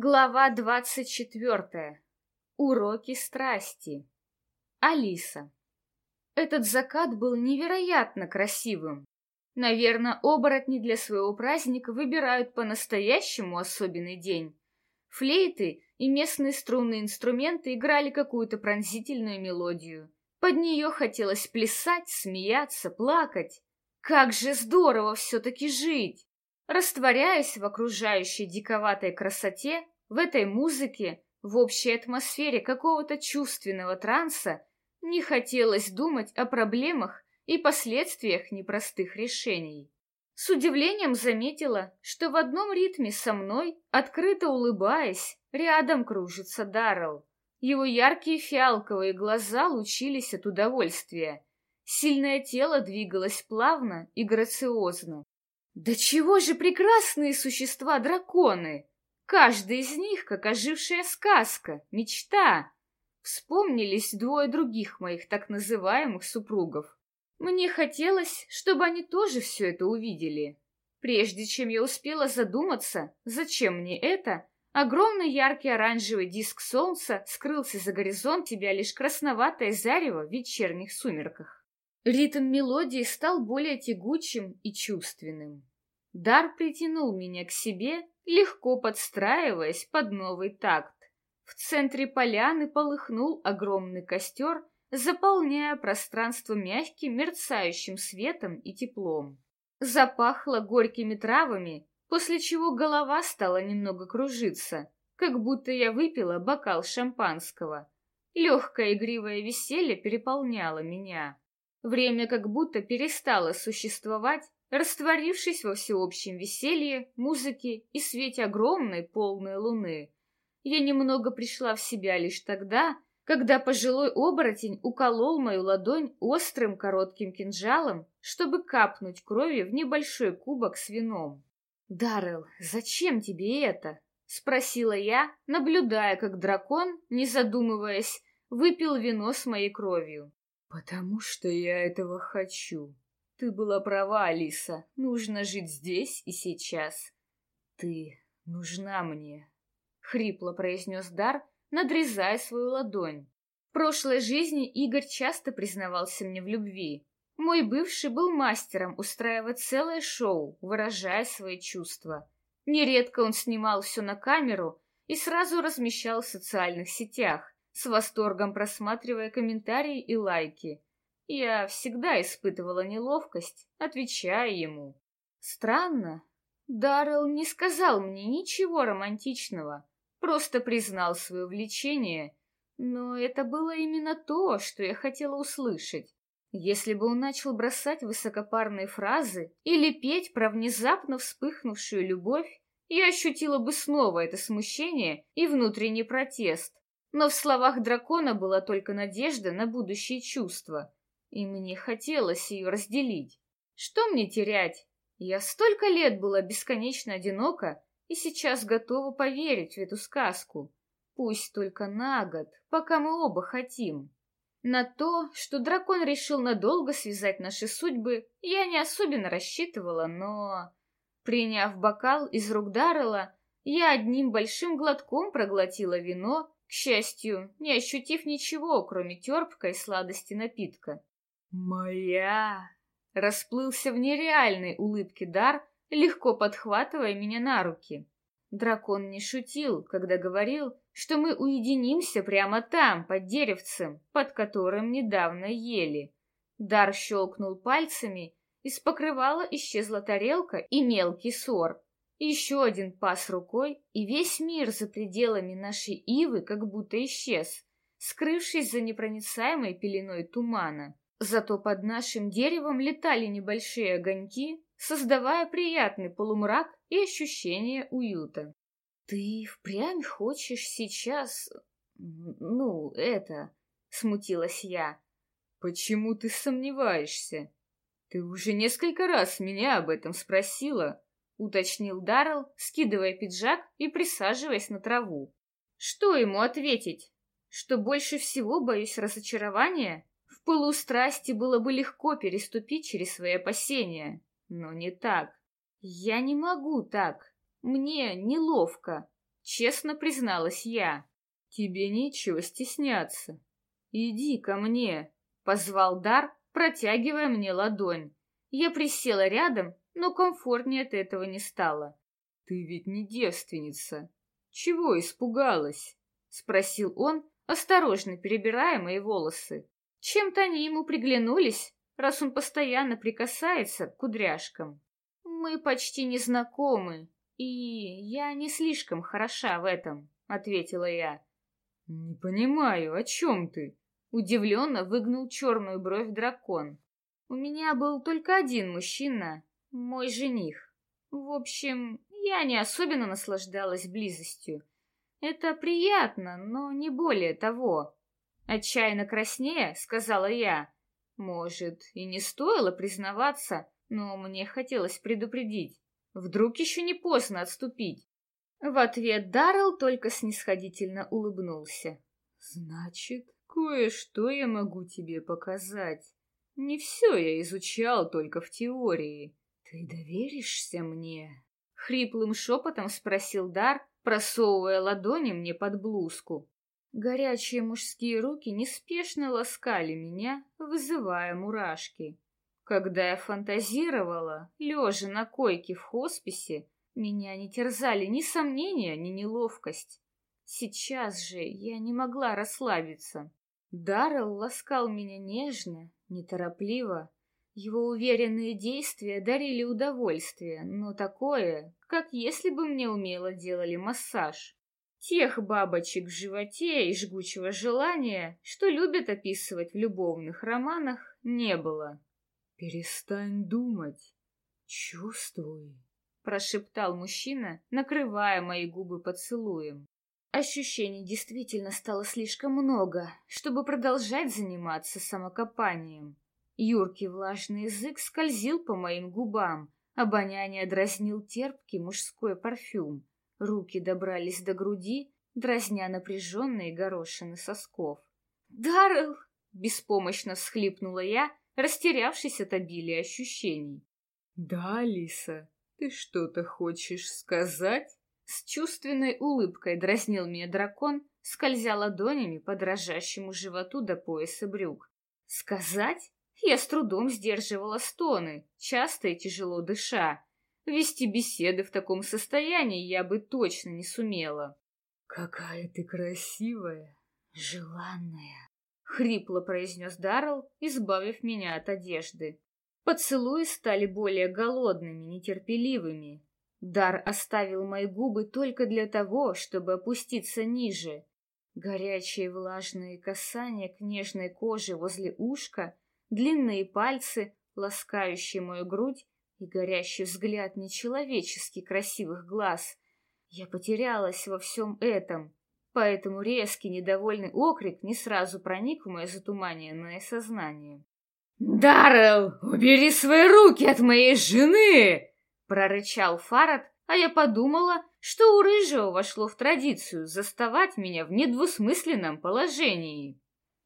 Глава двадцать четвертая. Уроки страсти. Алиса. Этот закат был невероятно красивым. Наверное, оборотни для своего праздника выбирают по-настоящему особенный день. Флейты и местные струнные инструменты играли какую-то пронзительную мелодию. Под нее хотелось плясать, смеяться, плакать. Как же здорово все-таки жить! Растворяясь в окружающей диковатой красоте, в этой музыке, в общей атмосфере какого-то чувственного транса, не хотелось думать о проблемах и последствиях непростых решений. С удивлением заметила, что в одном ритме со мной, открыто улыбаясь, рядом кружится Даррелл. Его яркие фиалковые глаза лучились от удовольствия. Сильное тело двигалось плавно и грациозно. Да чего же прекрасные существа драконы! Каждый из них, как ожившая сказка, мечта. Вспомнились двое других моих так называемых супругов. Мне хотелось, чтобы они тоже все это увидели. Прежде чем я успела задуматься, зачем мне это, огромный яркий оранжевый диск солнца скрылся за горизонт тебя лишь красноватое зарево в вечерних сумерках. Ритм мелодии стал более тягучим и чувственным. Дар притянул меня к себе, легко подстраиваясь под новый такт. В центре поляны полыхнул огромный костер, заполняя пространство мягким мерцающим светом и теплом. Запахло горькими травами, после чего голова стала немного кружиться, как будто я выпила бокал шампанского. Легкое игривое веселье переполняло меня. Время как будто перестало существовать, растворившись во всеобщем веселье, музыке и свете огромной полной луны. Я немного пришла в себя лишь тогда, когда пожилой оборотень уколол мою ладонь острым коротким кинжалом, чтобы капнуть крови в небольшой кубок с вином. «Даррелл, зачем тебе это?» — спросила я, наблюдая, как дракон, не задумываясь, выпил вино с моей кровью. «Потому что я этого хочу», ты была права, Алиса. Нужно жить здесь и сейчас. Ты нужна мне. Хрипло произнес Дар, надрезая свою ладонь. В прошлой жизни Игорь часто признавался мне в любви. Мой бывший был мастером устраивать целое шоу, выражая свои чувства. Нередко он снимал все на камеру и сразу размещал в социальных сетях, с восторгом просматривая комментарии и лайки. Я всегда испытывала неловкость, отвечая ему. Странно, Даррелл не сказал мне ничего романтичного, просто признал свое влечение, но это было именно то, что я хотела услышать. Если бы он начал бросать высокопарные фразы или петь про внезапно вспыхнувшую любовь, я ощутила бы снова это смущение и внутренний протест. Но в словах дракона была только надежда на будущее чувства и мне хотелось ее разделить. Что мне терять? Я столько лет была бесконечно одинока и сейчас готова поверить в эту сказку. Пусть только на год, пока мы оба хотим. На то, что дракон решил надолго связать наши судьбы, я не особенно рассчитывала, но... Приняв бокал из рук Даррела, я одним большим глотком проглотила вино, к счастью, не ощутив ничего, кроме терпкой сладости напитка. «Моя!» Расплылся в нереальной улыбке Дар, легко подхватывая меня на руки. Дракон не шутил, когда говорил, что мы уединимся прямо там, под деревцем, под которым недавно ели. Дар щелкнул пальцами, из покрывала исчезла тарелка и мелкий сор. Еще один пас рукой, и весь мир за пределами нашей ивы как будто исчез, скрывшись за непроницаемой пеленой тумана. Зато под нашим деревом летали небольшие огоньки, создавая приятный полумрак и ощущение уюта. «Ты впрямь хочешь сейчас... ну, это...» — смутилась я. «Почему ты сомневаешься? Ты уже несколько раз меня об этом спросила», — уточнил Даррелл, скидывая пиджак и присаживаясь на траву. «Что ему ответить? Что больше всего боюсь разочарования?» Пылу страсти было бы легко переступить через свои опасения, но не так. Я не могу так. Мне неловко. честно призналась я. Тебе нечего стесняться. Иди ко мне, позвал Дар, протягивая мне ладонь. Я присела рядом, но комфортнее от этого не стало. Ты ведь не девственница. Чего испугалась? спросил он, осторожно перебирая мои волосы. Чем-то они ему приглянулись, раз он постоянно прикасается к кудряшкам. Мы почти не знакомы, и я не слишком хороша в этом, ответила я. Не понимаю, о чем ты? Удивленно выгнул черную бровь дракон. У меня был только один мужчина, мой жених. В общем, я не особенно наслаждалась близостью. Это приятно, но не более того. Отчаянно краснея, сказала я. Может, и не стоило признаваться, но мне хотелось предупредить. Вдруг еще не поздно отступить. В ответ Даррелл только снисходительно улыбнулся. «Значит, кое-что я могу тебе показать. Не все я изучал только в теории. Ты доверишься мне?» Хриплым шепотом спросил Дар, просовывая ладони мне под блузку. Горячие мужские руки неспешно ласкали меня, вызывая мурашки. Когда я фантазировала, лежа на койке в хосписе, меня не терзали ни сомнения, ни неловкость. Сейчас же я не могла расслабиться. Даррелл ласкал меня нежно, неторопливо. Его уверенные действия дарили удовольствие, но такое, как если бы мне умело делали массаж. Тех бабочек в животе и жгучего желания, что любят описывать в любовных романах, не было. «Перестань думать, чувствуй», — прошептал мужчина, накрывая мои губы поцелуем. Ощущений действительно стало слишком много, чтобы продолжать заниматься самокопанием. Юркий влажный язык скользил по моим губам, обоняние дразнил терпкий мужской парфюм. Руки добрались до груди, дразня напряженные горошины сосков. «Даррелл!» — беспомощно всхлипнула я, растерявшись от обилия ощущений. «Да, Алиса, ты что-то хочешь сказать?» С чувственной улыбкой дразнил меня дракон, скользя ладонями по дрожащему животу до пояса брюк. «Сказать?» Я с трудом сдерживала стоны, часто и тяжело дыша. Вести беседы в таком состоянии я бы точно не сумела. «Какая ты красивая, желанная!» — хрипло произнес Даррелл, избавив меня от одежды. Поцелуи стали более голодными, нетерпеливыми. Дар оставил мои губы только для того, чтобы опуститься ниже. Горячие влажные касания к нежной коже возле ушка, длинные пальцы, ласкающие мою грудь, и горящий взгляд нечеловечески красивых глаз. Я потерялась во всем этом, поэтому резкий недовольный окрик не сразу проник в мое затуманенное сознание. «Даррелл, убери свои руки от моей жены!» — прорычал Фарад, а я подумала, что у Рыжего вошло в традицию заставать меня в недвусмысленном положении.